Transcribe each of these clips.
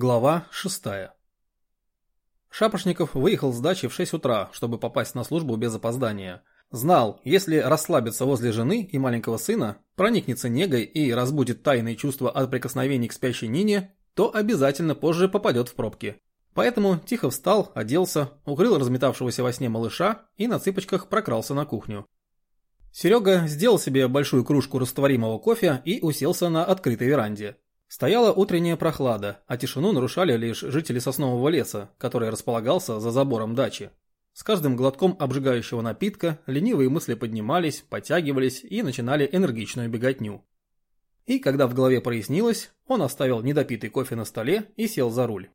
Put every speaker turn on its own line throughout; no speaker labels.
Глава 6. Шапошников выехал с дачи в 6 утра, чтобы попасть на службу без опоздания. Знал, если расслабиться возле жены и маленького сына, проникнется негой и разбудит тайные чувства от прикосновений к спящей Нине, то обязательно позже попадет в пробки. Поэтому тихо встал, оделся, укрыл разметавшегося во сне малыша и на цыпочках прокрался на кухню. Серега сделал себе большую кружку растворимого кофе и уселся на открытой веранде. Стояла утренняя прохлада, а тишину нарушали лишь жители соснового леса, который располагался за забором дачи. С каждым глотком обжигающего напитка ленивые мысли поднимались, подтягивались и начинали энергичную беготню. И когда в голове прояснилось, он оставил недопитый кофе на столе и сел за руль.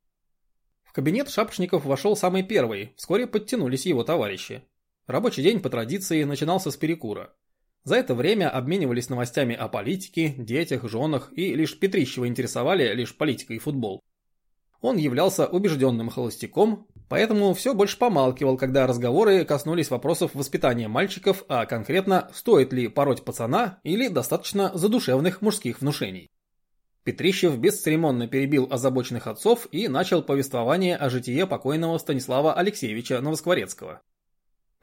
В кабинет Шапошников вошел самый первый, вскоре подтянулись его товарищи. Рабочий день по традиции начинался с перекура. За это время обменивались новостями о политике, детях, женах и лишь Петрищева интересовали лишь политика и футбол. Он являлся убежденным холостяком, поэтому все больше помалкивал, когда разговоры коснулись вопросов воспитания мальчиков, а конкретно стоит ли пороть пацана или достаточно задушевных мужских внушений. Петрищев бесцеремонно перебил озабоченных отцов и начал повествование о житие покойного Станислава Алексеевича Новоскворецкого.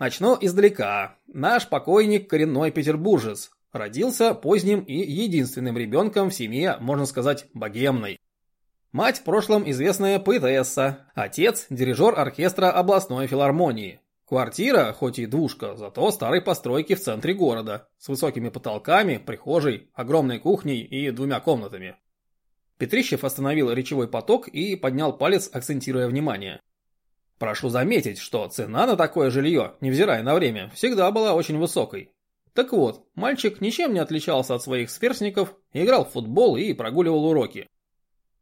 Начну издалека. Наш покойник коренной петербуржец. Родился поздним и единственным ребенком в семье, можно сказать, богемной. Мать в прошлом известная поэтесса, отец – дирижер оркестра областной филармонии. Квартира, хоть и двушка, зато старой постройки в центре города, с высокими потолками, прихожей, огромной кухней и двумя комнатами. Петрищев остановил речевой поток и поднял палец, акцентируя внимание. Прошу заметить, что цена на такое жилье, невзирая на время, всегда была очень высокой. Так вот, мальчик ничем не отличался от своих сверстников, играл в футбол и прогуливал уроки.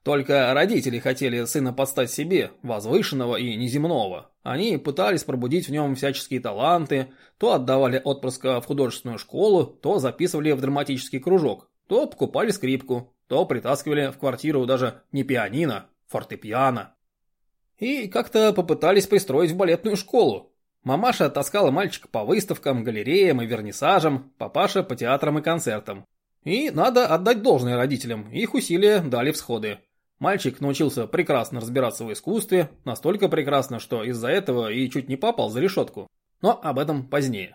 Только родители хотели сына подстать себе, возвышенного и неземного. Они пытались пробудить в нем всяческие таланты, то отдавали отпрыска в художественную школу, то записывали в драматический кружок, то покупали скрипку, то притаскивали в квартиру даже не пианино, фортепиано. И как-то попытались пристроить в балетную школу. Мамаша таскала мальчика по выставкам, галереям и вернисажам, папаша по театрам и концертам. И надо отдать должное родителям, их усилия дали всходы. Мальчик научился прекрасно разбираться в искусстве, настолько прекрасно, что из-за этого и чуть не попал за решетку. Но об этом позднее.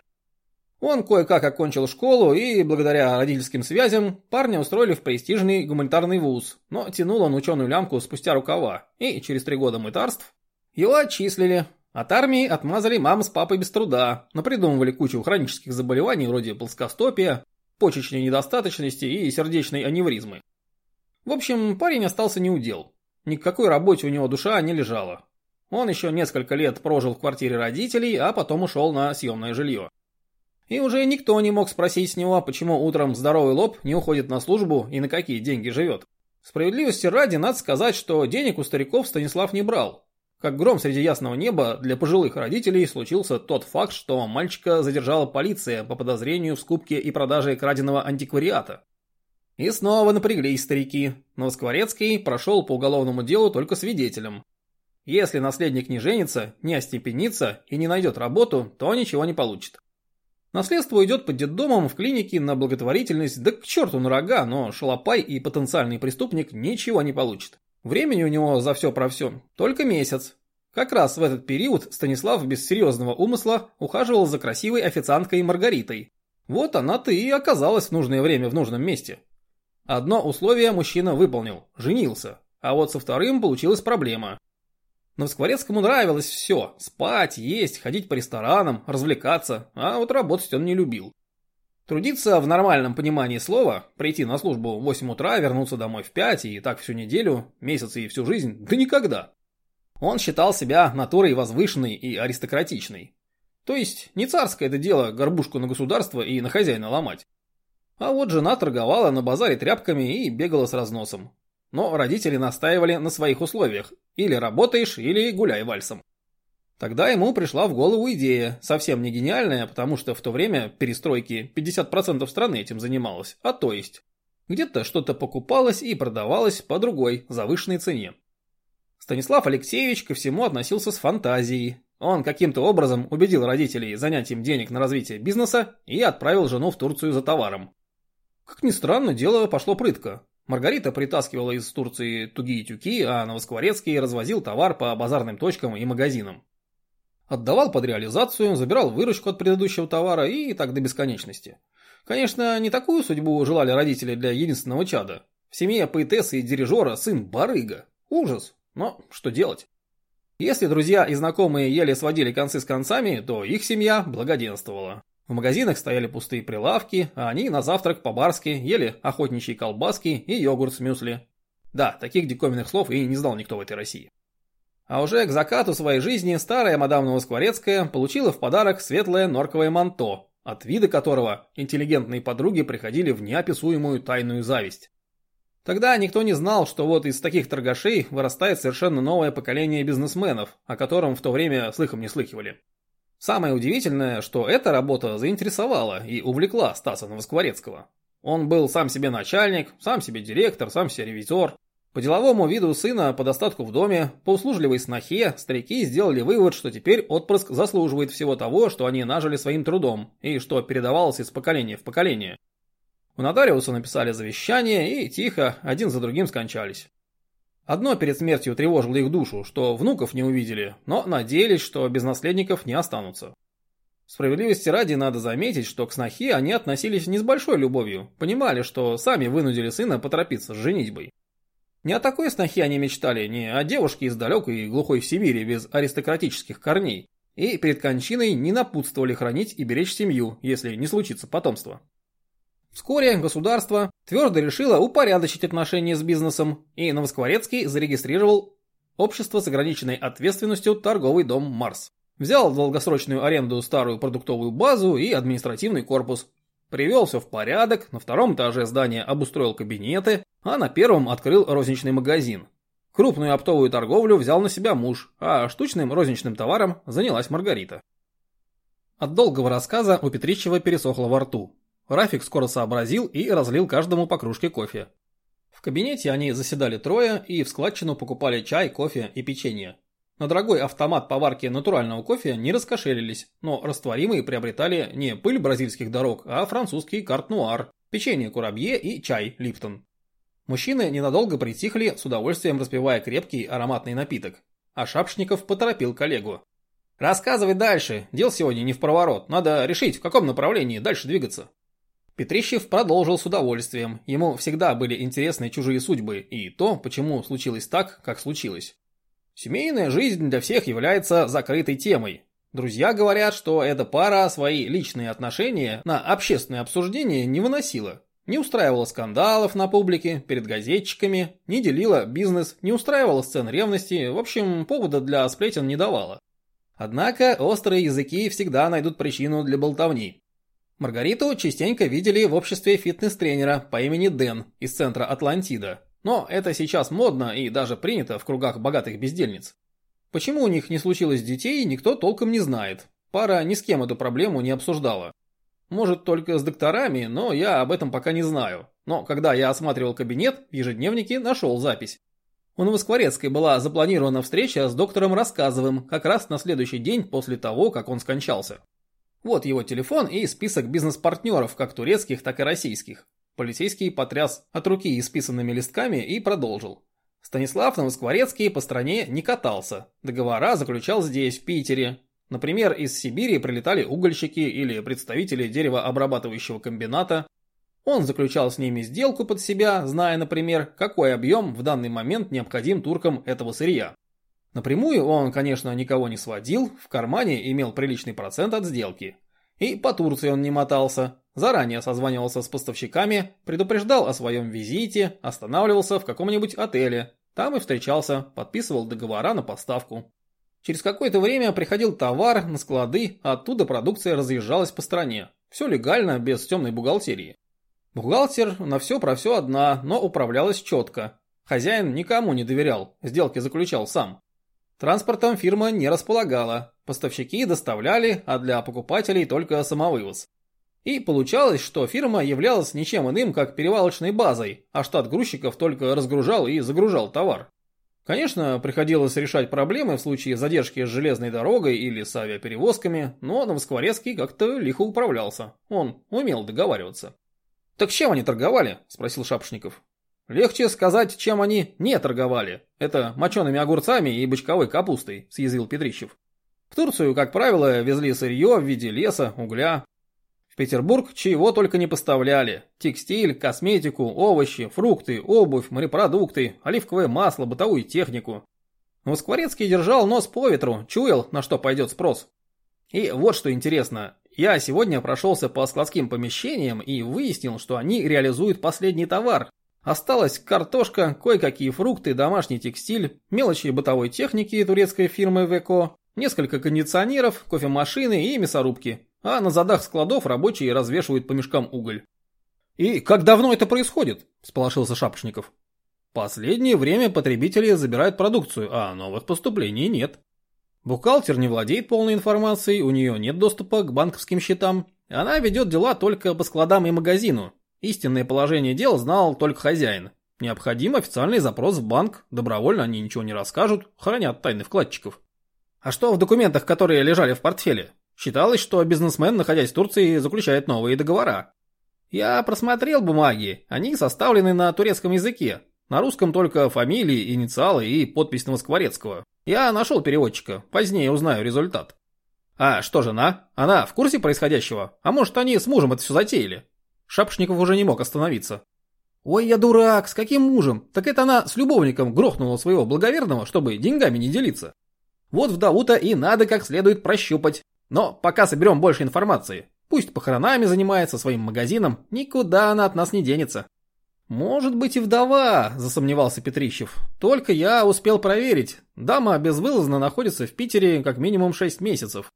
Он кое-как окончил школу и, благодаря родительским связям, парня устроили в престижный гуманитарный вуз, но тянул он ученую лямку спустя рукава, и через три года мытарств его отчислили. От армии отмазали маму с папой без труда, напридумывали кучу хронических заболеваний вроде плоскостопия, почечной недостаточности и сердечной аневризмы. В общем, парень остался неудел. Ни к какой работе у него душа не лежала. Он еще несколько лет прожил в квартире родителей, а потом ушел на съемное жилье. И уже никто не мог спросить с него, почему утром здоровый лоб не уходит на службу и на какие деньги живет. Справедливости ради, надо сказать, что денег у стариков Станислав не брал. Как гром среди ясного неба, для пожилых родителей случился тот факт, что мальчика задержала полиция по подозрению в скупке и продаже краденого антиквариата. И снова напряглись старики, но Скворецкий прошел по уголовному делу только свидетелем. Если наследник не женится, не остепенится и не найдет работу, то ничего не получит. Наследство уйдет под детдомом в клинике на благотворительность, да к черту на рога, но шалопай и потенциальный преступник ничего не получит. Времени у него за все про все только месяц. Как раз в этот период Станислав без серьезного умысла ухаживал за красивой официанткой Маргаритой. Вот она-то и оказалась в нужное время в нужном месте. Одно условие мужчина выполнил – женился. А вот со вторым получилась проблема. Но Скворецкому нравилось все – спать, есть, ходить по ресторанам, развлекаться, а вот работать он не любил. Трудиться в нормальном понимании слова, прийти на службу в 8 утра, вернуться домой в 5 и так всю неделю, месяцы и всю жизнь, да никогда. Он считал себя натурой возвышенной и аристократичной. То есть не царское это дело горбушку на государство и на хозяина ломать. А вот жена торговала на базаре тряпками и бегала с разносом. Но родители настаивали на своих условиях. Или работаешь, или гуляй вальсом. Тогда ему пришла в голову идея, совсем не гениальная, потому что в то время перестройки 50% страны этим занималось, а то есть. Где-то что-то покупалось и продавалось по другой, завышенной цене. Станислав Алексеевич ко всему относился с фантазией. Он каким-то образом убедил родителей занять им денег на развитие бизнеса и отправил жену в Турцию за товаром. Как ни странно, дело пошло прытко. Маргарита притаскивала из Турции тугие тюки, а Новоскворецкий развозил товар по базарным точкам и магазинам. Отдавал под реализацию, забирал выручку от предыдущего товара и так до бесконечности. Конечно, не такую судьбу желали родители для единственного чада. В семье поэтессы и дирижера сын барыга. Ужас. Но что делать? Если друзья и знакомые еле сводили концы с концами, то их семья благоденствовала. В магазинах стояли пустые прилавки, а они на завтрак по-барски ели охотничьи колбаски и йогурт с мюсли. Да, таких диковинных слов и не знал никто в этой России. А уже к закату своей жизни старая мадам Новоскворецкая получила в подарок светлое норковое манто, от вида которого интеллигентные подруги приходили в неописуемую тайную зависть. Тогда никто не знал, что вот из таких торгашей вырастает совершенно новое поколение бизнесменов, о котором в то время слыхом не слыхивали. Самое удивительное, что эта работа заинтересовала и увлекла Стаса Новоскворецкого. Он был сам себе начальник, сам себе директор, сам себе ревизор. По деловому виду сына, по достатку в доме, по услужливой снохе, старики сделали вывод, что теперь отпрыск заслуживает всего того, что они нажили своим трудом, и что передавалось из поколения в поколение. У нотариуса написали завещание и тихо, один за другим скончались. Одно перед смертью тревожило их душу, что внуков не увидели, но надеялись, что без наследников не останутся. Справедливости ради надо заметить, что к снохе они относились не с большой любовью, понимали, что сами вынудили сына поторопиться с женитьбой. Не о такой снохе они мечтали, не о девушке из далекой и глухой Сибири без аристократических корней, и перед кончиной не напутствовали хранить и беречь семью, если не случится потомство. Вскоре государство твердо решило упорядочить отношения с бизнесом, и Новоскворецкий зарегистрировал общество с ограниченной ответственностью торговый дом «Марс». Взял в долгосрочную аренду старую продуктовую базу и административный корпус. Привел все в порядок, на втором этаже здания обустроил кабинеты, а на первом открыл розничный магазин. Крупную оптовую торговлю взял на себя муж, а штучным розничным товаром занялась Маргарита. От долгого рассказа у Петричева пересохло во рту. Рафик скоро сообразил и разлил каждому по кружке кофе. В кабинете они заседали трое и в складчину покупали чай, кофе и печенье. На дорогой автомат по варке натурального кофе не раскошелились, но растворимые приобретали не пыль бразильских дорог, а французский карт-нуар, печенье курабье и чай Липтон. Мужчины ненадолго притихли, с удовольствием распивая крепкий ароматный напиток. А Шапшников поторопил коллегу. «Рассказывай дальше, дел сегодня не в проворот, надо решить, в каком направлении дальше двигаться». Петрищев продолжил с удовольствием. Ему всегда были интересны чужие судьбы и то, почему случилось так, как случилось. Семейная жизнь для всех является закрытой темой. Друзья говорят, что эта пара свои личные отношения на общественное обсуждение не выносила. Не устраивала скандалов на публике, перед газетчиками, не делила бизнес, не устраивала сцен ревности, в общем, повода для сплетен не давала. Однако острые языки всегда найдут причину для болтовни. Маргариту частенько видели в обществе фитнес-тренера по имени Дэн из центра Атлантида. Но это сейчас модно и даже принято в кругах богатых бездельниц. Почему у них не случилось детей, никто толком не знает. Пара ни с кем эту проблему не обсуждала. Может, только с докторами, но я об этом пока не знаю. Но когда я осматривал кабинет, в ежедневнике нашел запись. У Новоскворецкой была запланирована встреча с доктором Рассказовым как раз на следующий день после того, как он скончался. Вот его телефон и список бизнес-партнеров, как турецких, так и российских. Полицейский потряс от руки исписанными листками и продолжил. Станислав Новоскворецкий по стране не катался. Договора заключал здесь, в Питере. Например, из Сибири прилетали угольщики или представители деревообрабатывающего комбината. Он заключал с ними сделку под себя, зная, например, какой объем в данный момент необходим туркам этого сырья. Напрямую он, конечно, никого не сводил, в кармане имел приличный процент от сделки. И по Турции он не мотался, заранее созванивался с поставщиками, предупреждал о своем визите, останавливался в каком-нибудь отеле, там и встречался, подписывал договора на поставку. Через какое-то время приходил товар на склады, оттуда продукция разъезжалась по стране. Все легально, без темной бухгалтерии. Бухгалтер на все про все одна, но управлялась четко. Хозяин никому не доверял, сделки заключал сам. Транспортом фирма не располагала, поставщики доставляли, а для покупателей только самовывоз. И получалось, что фирма являлась ничем иным, как перевалочной базой, а штат грузчиков только разгружал и загружал товар. Конечно, приходилось решать проблемы в случае задержки с железной дорогой или с авиаперевозками, но Новоскворецкий как-то лихо управлялся. Он умел договариваться. «Так чем они торговали?» – спросил Шапшников. Легче сказать, чем они не торговали. Это мочеными огурцами и бочковой капустой, съязвил Петрищев. В Турцию, как правило, везли сырье в виде леса, угля. В Петербург чего только не поставляли. Текстиль, косметику, овощи, фрукты, обувь, морепродукты, оливковое масло, бытовую технику. Но держал нос по ветру, чуял, на что пойдет спрос. И вот что интересно. Я сегодня прошелся по складским помещениям и выяснил, что они реализуют последний товар. Осталась картошка, кое-какие фрукты, домашний текстиль, мелочи бытовой техники турецкой фирмы ВЭКО, несколько кондиционеров, кофемашины и мясорубки. А на задах складов рабочие развешивают по мешкам уголь. «И как давно это происходит?» – сполошился Шапошников. Последнее время потребители забирают продукцию, а новых поступлений нет. Бухгалтер не владеет полной информацией, у нее нет доступа к банковским счетам. Она ведет дела только по складам и магазину. Истинное положение дел знал только хозяин. Необходим официальный запрос в банк, добровольно они ничего не расскажут, хранят тайны вкладчиков. А что в документах, которые лежали в портфеле? Считалось, что бизнесмен, находясь в Турции, заключает новые договора. Я просмотрел бумаги, они составлены на турецком языке, на русском только фамилии, инициалы и подпись Новоскворецкого. Я нашел переводчика, позднее узнаю результат. А что жена? Она в курсе происходящего? А может они с мужем это все затеяли? Шапошников уже не мог остановиться. Ой, я дурак, с каким мужем? Так это она с любовником грохнула своего благоверного, чтобы деньгами не делиться. Вот вдову-то и надо как следует прощупать. Но пока соберем больше информации. Пусть похоронами занимается своим магазином, никуда она от нас не денется. «Может быть и вдова», – засомневался Петрищев. «Только я успел проверить. Дама безвылазно находится в Питере как минимум 6 месяцев.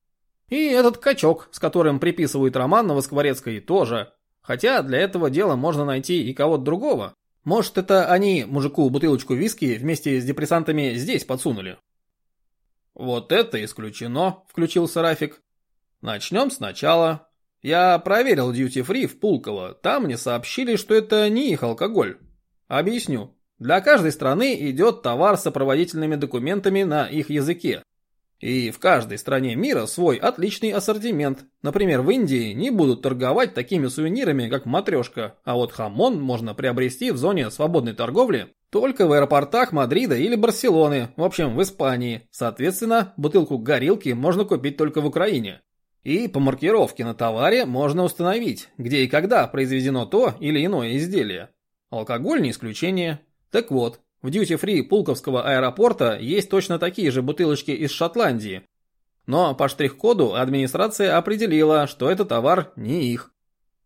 И этот качок, с которым приписывают роман Новоскворецкой, тоже. Хотя для этого дела можно найти и кого-то другого. Может, это они мужику бутылочку виски вместе с депрессантами здесь подсунули?» «Вот это исключено», – включился Рафик. «Начнем сначала. Я проверил дьюти-фри в Пулково, там мне сообщили, что это не их алкоголь. Объясню. Для каждой страны идет товар с сопроводительными документами на их языке. И в каждой стране мира свой отличный ассортимент. Например, в Индии не будут торговать такими сувенирами, как матрешка, а вот хамон можно приобрести в зоне свободной торговли только в аэропортах Мадрида или Барселоны, в общем, в Испании. Соответственно, бутылку горилки можно купить только в Украине. И по маркировке на товаре можно установить, где и когда произведено то или иное изделие. Алкоголь не исключение. Так вот, в дьюти-фри Пулковского аэропорта есть точно такие же бутылочки из Шотландии. Но по штрих-коду администрация определила, что это товар не их.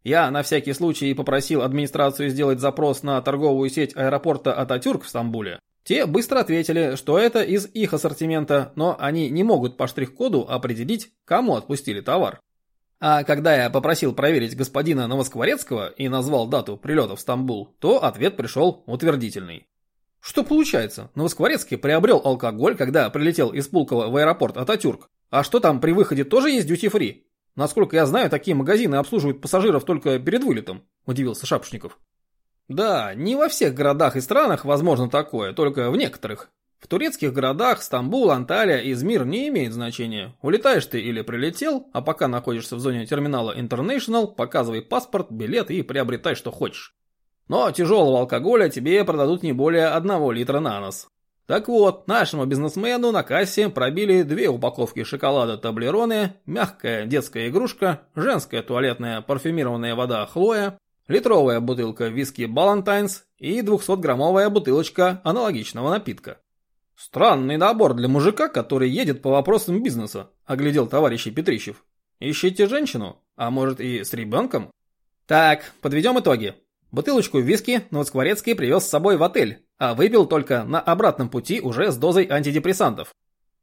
Я на всякий случай попросил администрацию сделать запрос на торговую сеть аэропорта Ататюрк в Стамбуле. Те быстро ответили, что это из их ассортимента, но они не могут по штрих-коду определить, кому отпустили товар. А когда я попросил проверить господина Новоскворецкого и назвал дату прилета в Стамбул, то ответ пришел утвердительный. Что получается? Новоскворецкий приобрел алкоголь, когда прилетел из Пулково в аэропорт Ататюрк. А что там при выходе тоже есть дьюти-фри? Насколько я знаю, такие магазины обслуживают пассажиров только перед вылетом, удивился Шапошников. Да, не во всех городах и странах возможно такое, только в некоторых. В турецких городах Стамбул, Анталия, Измир не имеет значения. Улетаешь ты или прилетел, а пока находишься в зоне терминала International, показывай паспорт, билет и приобретай что хочешь. Но тяжелого алкоголя тебе продадут не более одного литра на нос. Так вот, нашему бизнесмену на кассе пробили две упаковки шоколада Таблероне, мягкая детская игрушка, женская туалетная парфюмированная вода Хлоя, литровая бутылка виски Балантайнс и 200-граммовая бутылочка аналогичного напитка. «Странный набор для мужика, который едет по вопросам бизнеса», – оглядел товарищ Петрищев. «Ищите женщину? А может и с ребенком?» «Так, подведем итоги. Бутылочку виски Новоскворецкий привез с собой в отель, а выпил только на обратном пути уже с дозой антидепрессантов.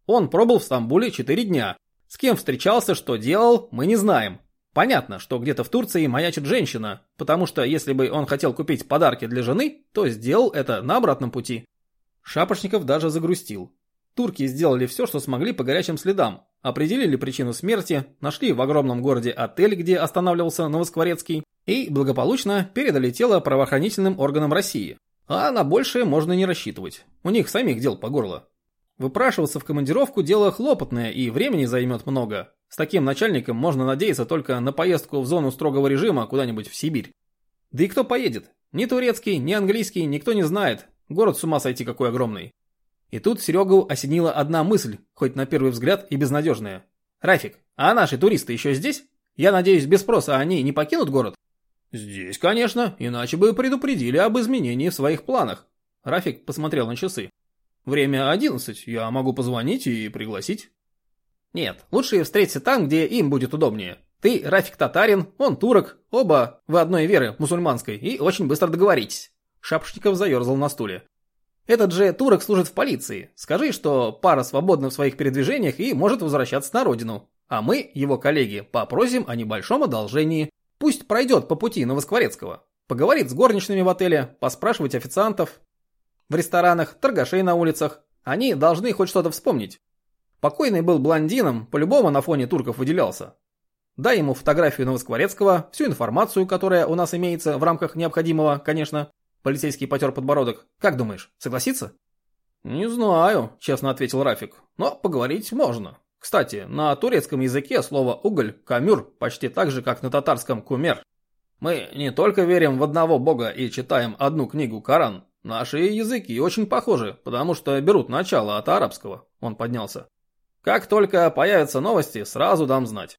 Он пробыл в Стамбуле 4 дня. С кем встречался, что делал, мы не знаем. Понятно, что где-то в Турции маячит женщина, потому что если бы он хотел купить подарки для жены, то сделал это на обратном пути. Шапошников даже загрустил. Турки сделали все, что смогли по горячим следам, определили причину смерти, нашли в огромном городе отель, где останавливался Новоскворецкий, и благополучно передали тело правоохранительным органам России. А на большее можно не рассчитывать. У них самих дел по горло. Выпрашиваться в командировку дело хлопотное и времени займет много. С таким начальником можно надеяться только на поездку в зону строгого режима куда-нибудь в Сибирь. Да и кто поедет? Ни турецкий, ни английский никто не знает. Город с ума сойти какой огромный. И тут Серегу осенила одна мысль, хоть на первый взгляд и безнадежная. «Рафик, а наши туристы еще здесь? Я надеюсь, без спроса они не покинут город?» «Здесь, конечно, иначе бы предупредили об изменении в своих планах». Рафик посмотрел на часы. «Время одиннадцать, я могу позвонить и пригласить». «Нет, лучше встретиться там, где им будет удобнее. Ты, Рафик, татарин, он турок, оба вы одной веры, мусульманской, и очень быстро договоритесь». Шапошников заерзал на стуле. Этот же турок служит в полиции. Скажи, что пара свободна в своих передвижениях и может возвращаться на родину. А мы, его коллеги, попросим о небольшом одолжении. Пусть пройдет по пути Новоскворецкого. Поговорит с горничными в отеле, поспрашивать официантов. В ресторанах, торгашей на улицах. Они должны хоть что-то вспомнить. Покойный был блондином, по-любому на фоне турков выделялся. Дай ему фотографию Новоскворецкого, всю информацию, которая у нас имеется в рамках необходимого, конечно. Полицейский потер подбородок. Как думаешь, согласится? Не знаю, честно ответил Рафик. Но поговорить можно. Кстати, на турецком языке слово «уголь» – «камюр» почти так же, как на татарском «кумер». Мы не только верим в одного бога и читаем одну книгу Коран. Наши языки очень похожи, потому что берут начало от арабского. Он поднялся. Как только появятся новости, сразу дам знать.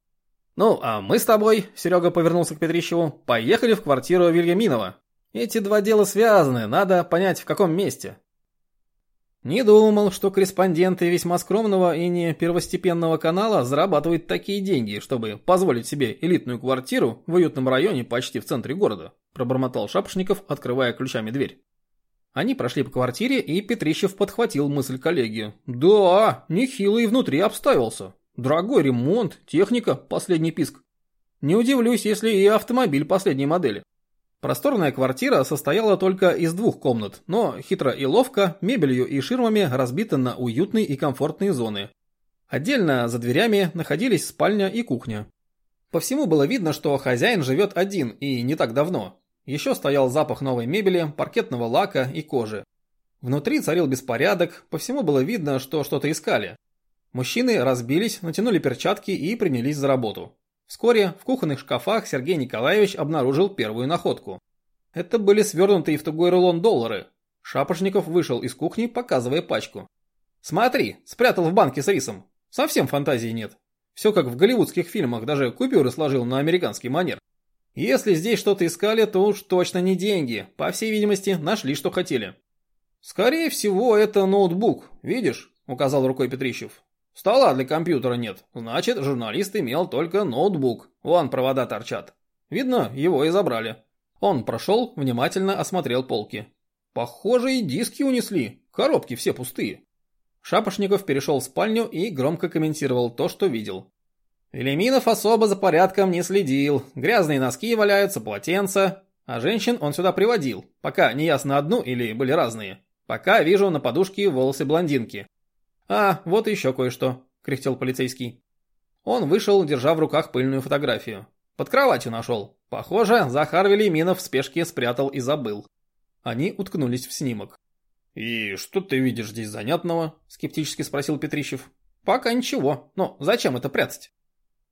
Ну, а мы с тобой, Серега повернулся к Петрищеву, поехали в квартиру Вильяминова. Эти два дела связаны, надо понять в каком месте. Не думал, что корреспонденты весьма скромного и не первостепенного канала зарабатывают такие деньги, чтобы позволить себе элитную квартиру в уютном районе почти в центре города, пробормотал Шапошников, открывая ключами дверь. Они прошли по квартире, и Петрищев подхватил мысль коллеги. Да, нехило и внутри обставился. Дорогой ремонт, техника, последний писк. Не удивлюсь, если и автомобиль последней модели. Просторная квартира состояла только из двух комнат, но хитро и ловко, мебелью и ширмами разбита на уютные и комфортные зоны. Отдельно за дверями находились спальня и кухня. По всему было видно, что хозяин живет один и не так давно. Еще стоял запах новой мебели, паркетного лака и кожи. Внутри царил беспорядок, по всему было видно, что что-то искали. Мужчины разбились, натянули перчатки и принялись за работу. Вскоре в кухонных шкафах Сергей Николаевич обнаружил первую находку. Это были свернутые в тугой рулон доллары. Шапошников вышел из кухни, показывая пачку. «Смотри, спрятал в банке с рисом. Совсем фантазии нет. Все как в голливудских фильмах, даже купюры сложил на американский манер. Если здесь что-то искали, то уж точно не деньги. По всей видимости, нашли, что хотели». «Скорее всего, это ноутбук, видишь?» – указал рукой Петрищев. Стола для компьютера нет, значит, журналист имел только ноутбук. Вон провода торчат. Видно, его и забрали. Он прошел, внимательно осмотрел полки. Похоже, и диски унесли, коробки все пустые. Шапошников перешел в спальню и громко комментировал то, что видел. Велиминов особо за порядком не следил. Грязные носки валяются, полотенца. А женщин он сюда приводил, пока не ясно одну или были разные. Пока вижу на подушке волосы блондинки. «А, вот еще кое-что», — кряхтел полицейский. Он вышел, держа в руках пыльную фотографию. Под кроватью нашел. Похоже, Захар Велиминов в спешке спрятал и забыл. Они уткнулись в снимок. «И что ты видишь здесь занятного?» – скептически спросил Петрищев. «Пока ничего. Но зачем это прятать?»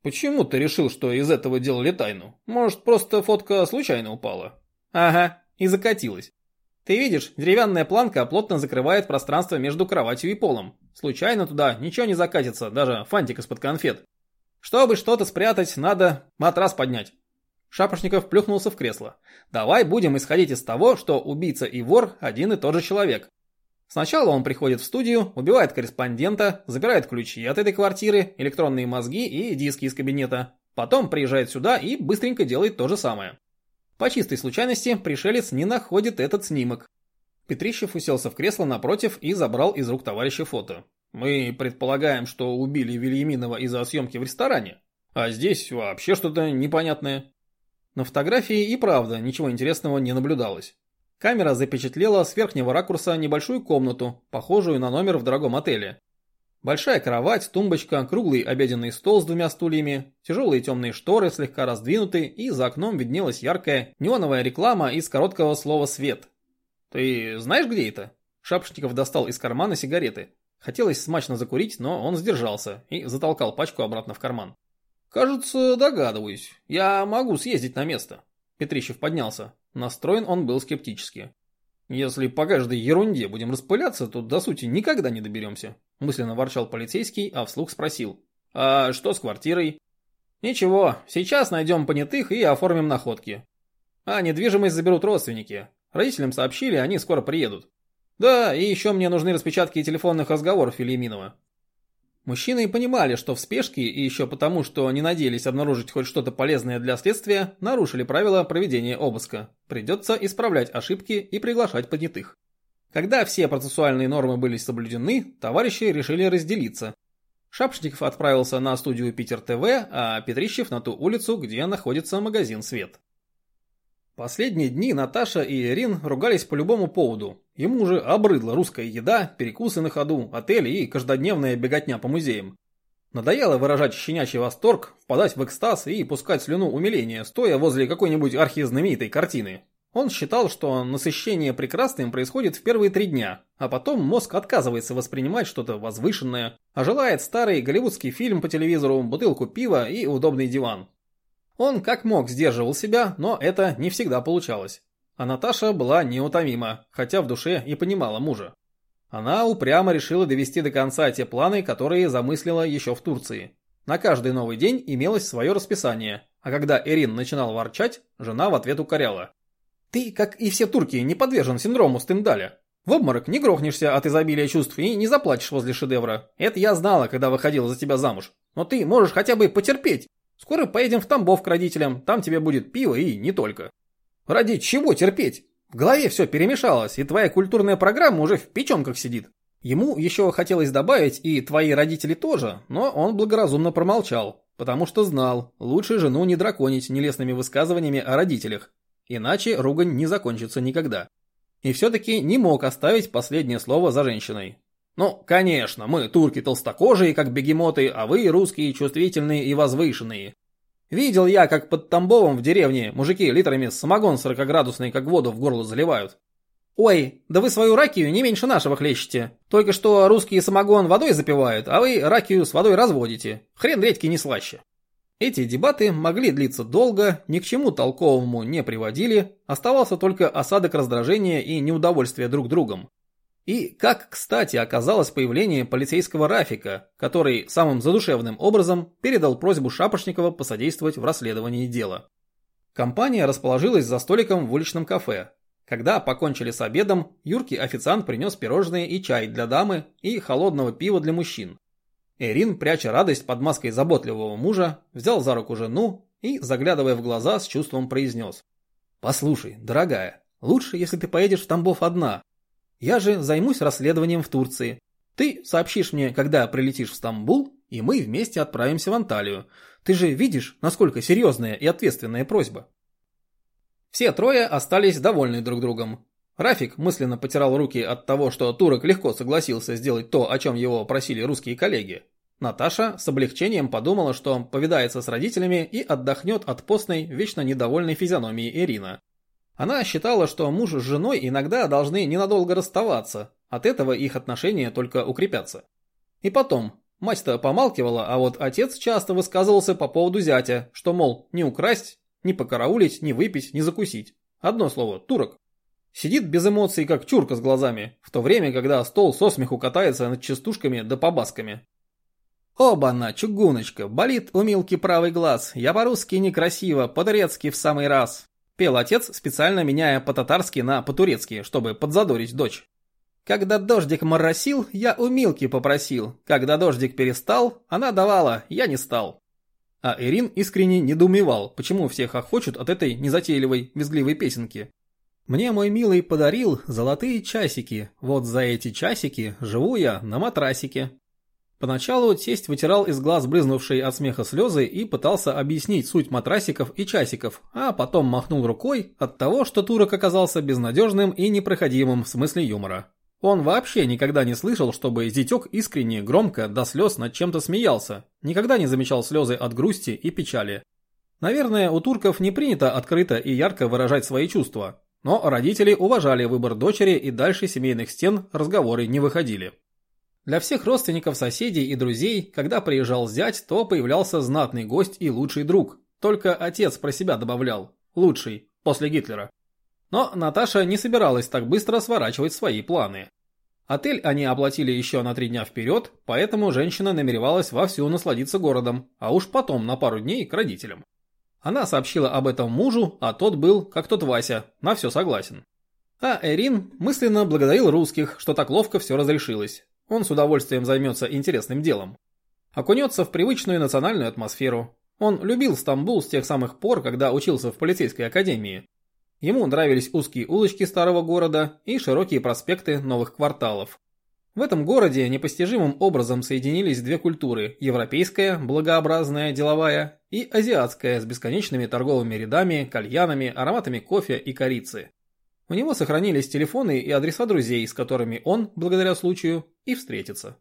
«Почему ты решил, что из этого делали тайну? Может, просто фотка случайно упала?» «Ага, и закатилась. Ты видишь, деревянная планка плотно закрывает пространство между кроватью и полом. Случайно туда ничего не закатится, даже фантик из-под конфет. Чтобы что-то спрятать, надо матрас поднять. Шапошников плюхнулся в кресло. Давай будем исходить из того, что убийца и вор один и тот же человек. Сначала он приходит в студию, убивает корреспондента, забирает ключи от этой квартиры, электронные мозги и диски из кабинета. Потом приезжает сюда и быстренько делает то же самое. По чистой случайности пришелец не находит этот снимок. Петрищев уселся в кресло напротив и забрал из рук товарища фото. Мы предполагаем, что убили Вильяминова из-за съемки в ресторане. А здесь вообще что-то непонятное. На фотографии и правда ничего интересного не наблюдалось. Камера запечатлела с верхнего ракурса небольшую комнату, похожую на номер в дорогом отеле. Большая кровать, тумбочка, круглый обеденный стол с двумя стульями, тяжелые темные шторы слегка раздвинуты, и за окном виднелась яркая неоновая реклама из короткого слова «свет». «Ты знаешь, где это?» Шапошников достал из кармана сигареты. Хотелось смачно закурить, но он сдержался и затолкал пачку обратно в карман. «Кажется, догадываюсь. Я могу съездить на место». Петрищев поднялся. Настроен он был скептически. «Если по каждой ерунде будем распыляться, то до сути никогда не доберемся», мысленно ворчал полицейский, а вслух спросил. «А что с квартирой?» «Ничего, сейчас найдем понятых и оформим находки. А недвижимость заберут родственники. Родителям сообщили, они скоро приедут. Да, и еще мне нужны распечатки телефонных разговоров Филиминова. Мужчины понимали, что в спешке и еще потому, что не надеялись обнаружить хоть что-то полезное для следствия, нарушили правила проведения обыска. Придется исправлять ошибки и приглашать понятых. Когда все процессуальные нормы были соблюдены, товарищи решили разделиться. Шапшников отправился на студию Питер ТВ, а Петрищев на ту улицу, где находится магазин «Свет». Последние дни Наташа и Ирин ругались по любому поводу. Ему уже обрыдла русская еда, перекусы на ходу, отели и каждодневная беготня по музеям. Надоело выражать щенячий восторг, впадать в экстаз и пускать слюну умиления, стоя возле какой-нибудь архизнаменитой картины. Он считал, что насыщение прекрасным происходит в первые три дня, а потом мозг отказывается воспринимать что-то возвышенное, а желает старый голливудский фильм по телевизору, бутылку пива и удобный диван. Он как мог сдерживал себя, но это не всегда получалось. А Наташа была неутомима, хотя в душе и понимала мужа. Она упрямо решила довести до конца те планы, которые замыслила еще в Турции. На каждый новый день имелось свое расписание, а когда Эрин начинал ворчать, жена в ответ укоряла. «Ты, как и все турки, не подвержен синдрому Стендаля. В обморок не грохнешься от изобилия чувств и не заплачешь возле шедевра. Это я знала, когда выходила за тебя замуж. Но ты можешь хотя бы потерпеть, Скоро поедем в Тамбов к родителям, там тебе будет пиво и не только. Ради чего терпеть? В голове все перемешалось, и твоя культурная программа уже в печенках сидит. Ему еще хотелось добавить, и твои родители тоже, но он благоразумно промолчал, потому что знал, лучше жену не драконить нелестными высказываниями о родителях, иначе ругань не закончится никогда. И все-таки не мог оставить последнее слово за женщиной. Ну, конечно, мы турки толстокожие, как бегемоты, а вы русские чувствительные и возвышенные. Видел я, как под Тамбовом в деревне мужики литрами самогон 40-градусный, как воду в горло заливают. Ой, да вы свою ракию не меньше нашего хлещете. Только что русские самогон водой запивают, а вы ракию с водой разводите. Хрен редьки не слаще. Эти дебаты могли длиться долго, ни к чему толковому не приводили, оставался только осадок раздражения и неудовольствия друг другом. И как, кстати, оказалось появление полицейского Рафика, который самым задушевным образом передал просьбу Шапошникова посодействовать в расследовании дела. Компания расположилась за столиком в уличном кафе. Когда покончили с обедом, юркий официант принес пирожные и чай для дамы и холодного пива для мужчин. Эрин, пряча радость под маской заботливого мужа, взял за руку жену и, заглядывая в глаза, с чувством произнес. «Послушай, дорогая, лучше, если ты поедешь в Тамбов одна, я же займусь расследованием в Турции. Ты сообщишь мне, когда прилетишь в Стамбул, и мы вместе отправимся в Анталию. Ты же видишь, насколько серьезная и ответственная просьба. Все трое остались довольны друг другом. Рафик мысленно потирал руки от того, что турок легко согласился сделать то, о чем его просили русские коллеги. Наташа с облегчением подумала, что повидается с родителями и отдохнет от постной, вечно недовольной физиономии Ирина. Она считала, что муж с женой иногда должны ненадолго расставаться, от этого их отношения только укрепятся. И потом, мать-то помалкивала, а вот отец часто высказывался по поводу зятя, что, мол, не украсть, не покараулить, не выпить, не закусить. Одно слово, турок. Сидит без эмоций, как чурка с глазами, в то время, когда стол со смеху катается над частушками да побасками. Оба-на, чугуночка, болит у Милки правый глаз, я по-русски некрасиво, по-турецки в самый раз. Пел отец, специально меняя по-татарски на по-турецки, чтобы подзадорить дочь. Когда дождик моросил, я у Милки попросил. Когда дождик перестал, она давала, я не стал. А Ирин искренне недоумевал, почему всех охочут от этой незатейливой, визгливой песенки. Мне мой милый подарил золотые часики, вот за эти часики живу я на матрасике. Поначалу тесть вытирал из глаз брызнувшие от смеха слезы и пытался объяснить суть матрасиков и часиков, а потом махнул рукой от того, что турок оказался безнадежным и непроходимым в смысле юмора. Он вообще никогда не слышал, чтобы зятек искренне, громко, до слез над чем-то смеялся, никогда не замечал слезы от грусти и печали. Наверное, у турков не принято открыто и ярко выражать свои чувства, но родители уважали выбор дочери и дальше семейных стен разговоры не выходили. Для всех родственников, соседей и друзей, когда приезжал зять, то появлялся знатный гость и лучший друг. Только отец про себя добавлял. Лучший, после Гитлера. Но Наташа не собиралась так быстро сворачивать свои планы. Отель они оплатили еще на три дня вперед, поэтому женщина намеревалась вовсю насладиться городом, а уж потом на пару дней к родителям. Она сообщила об этом мужу, а тот был, как тот Вася, на все согласен. А Эрин мысленно благодарил русских, что так ловко все разрешилось. Он с удовольствием займется интересным делом. Окунется в привычную национальную атмосферу. Он любил Стамбул с тех самых пор, когда учился в полицейской академии. Ему нравились узкие улочки старого города и широкие проспекты новых кварталов. В этом городе непостижимым образом соединились две культуры – европейская, благообразная, деловая, и азиатская с бесконечными торговыми рядами, кальянами, ароматами кофе и корицы. У него сохранились телефоны и адреса друзей, с которыми он, благодаря случаю, и встретится.